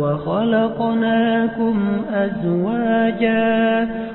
وخلقناكم أزواجا